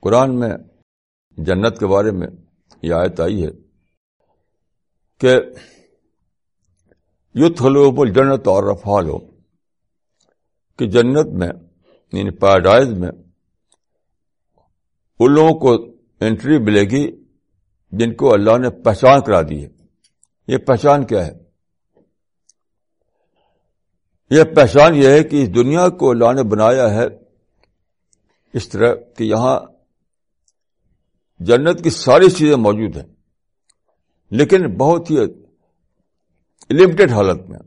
قرآن میں، جنت کے بارے میں یہ آیت آئی ہے کہ یوتھ حلوب الجنت اور رفال ہو کہ جنت میں یعنی پیراڈائز میں ان لوگوں کو انٹری ملے گی جن کو اللہ نے پہچان کرا دی ہے۔ یہ پہچان کیا ہے؟ یہ پہچان یہ ہے کہ اس دنیا کو اللہ نے بنایا ہے اس طرح کہ یہاں جنت کی ساری چیزیں موجود ہیں۔ لیکن بہت ہی لمیٹڈ حالت میں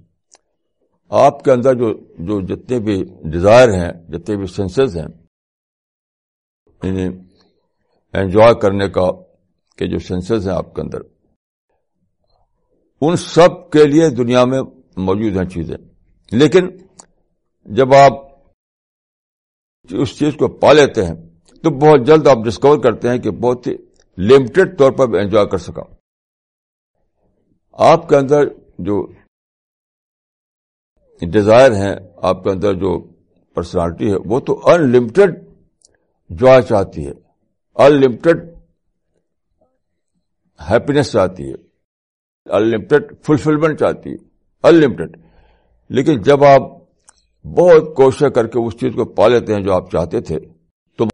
آپ کے اندر جو جو جتنے بھی ڈیزائر ہیں، جتنے بھی سینسز ہیں یعنی انجوائے کرنے کا کہ جو سینسز ہیں آپ کے اندر، ان سب کے لیے دنیا میں موجود ہیں چیزیں۔ لیکن جب آپ اس چیز کو پا لیتے ہیں تو بہت جلد آپ ڈسکور کرتے ہیں کہ بہت ہی لمیٹڈ طور پر انجوائے کر سکا آپ کے اندر جو ڈیزائر ہیں، آپ کے اندر جو پرسنالٹی ہے، وہ تو ان لمیٹڈ جوائے چاہتی ہے۔ ان لمیٹڈ ہیپینس چاہتی ہے۔ ان لمیٹڈ فلفلمنٹ چاہتی ہے۔ ان لمیٹڈ لیکن جب آپ بہت کوشش کر کے اس چیز کو پا لیتے ہیں جو آپ چاہتے تھے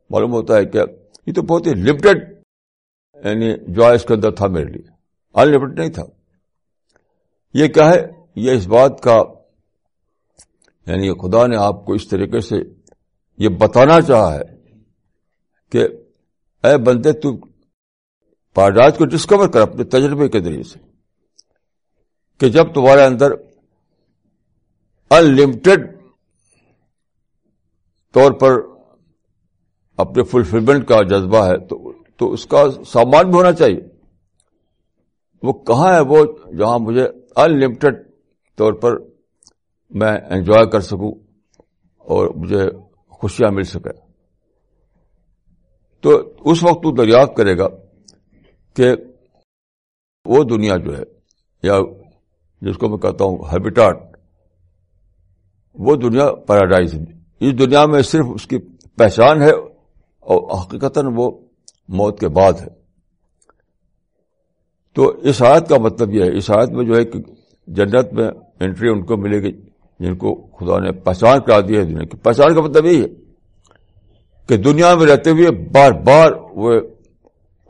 معلوم ہوتا ہے کہ یہ تو بہت ہی لمیٹڈ یعنی جوائے اس کے اندر تھا میرے لیے۔ ان نہیں تھا۔ یہ کیا ہے؟ یہ اس بات کا یعنی خدا نے آپ کو اس طریقے سے یہ بتانا چاہا ہے کہ اے بندے تو پاراج کو ڈسکور کر اپنے تجربے کے ذریعے سے کہ جب تمہارے اندر انلمیٹڈ طور پر اپنے فلفلمنٹ کا جذبہ ہے، تو تو اس کا سامان بھی ہونا چاہیے۔ وہ کہاں ہے؟ وہ جہاں مجھے انلمیٹڈ طور پر میں انجوائے کر سکوں اور مجھے خوشیاں مل سکے تو اس وقت تو دریافت کرے گا کہ وہ دنیا جو ہے، یا جس کو میں کہتا ہوں ہیبیٹاٹ وہ دنیا پیراڈائز اس دنیا میں صرف اس کی پہچان ہے اور حقیقت وہ موت کے بعد ہے۔ تو اس آیت کا مطلب یہ ہے، اس آیت میں جو ہے کہ جنت میں انٹری ان کو ملے گی، جن کو خدا نے پہچان کرا دی ہے دنیا کی پہچان کا مطلب یہی ہے کہ دنیا میں رہتے ہوئے بار بار وہ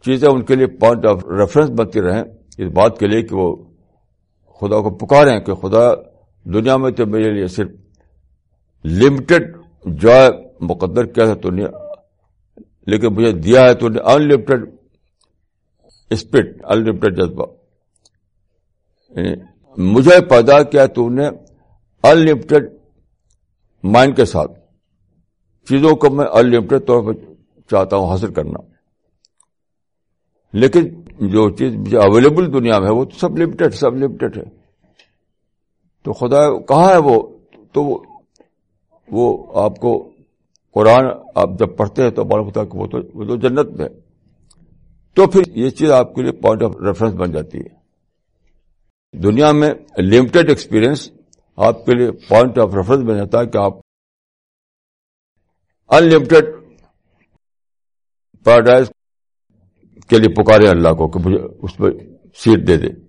چیزیں ان کے لیے پوائنٹ آف ریفرنس بنتی رہیں۔ اس بات کے لیے کہ وہ خدا کو پکارے کہ خدا دنیا میں تو میرے لیے صرف لمیٹڈ جوائے مقدر کیا تھا، تو لیکن مجھے دیا ہے تو unlimited spirit unlimited جذبہ یعنی مجھے پیدا کیا تو نے انلمیٹڈ مائنڈ کے ساتھ۔ چیزوں کو میں انلمیٹڈ طور پر چاہتا ہوں حاصل کرنا۔ لیکن جو چیز مجھے اویلیبل دنیا میں ہے وہ تو سب لمیٹڈ سب لمیٹڈ ہے۔ تو خدا، کہاں ہے وہ؟ تو وہ آپ کو قرآن آپ جب پڑھتے ہیں تو معلوم ہوتا ہے کہ وہ تو وہ تو جنت میں تو پھر یہ چیز آپ کے لیے پوائنٹ آف ریفرنس بن جاتی ہے۔ دنیا میں لمیٹڈ ایکسپیرئنس آپ کے لیے پوائنٹ آف ریفرنس بن جاتا ہے کہ آپ انلمیٹڈ پیراڈائز کے لیے پکارے اللہ کو کہ مجھے اس میں سیٹ دے دے۔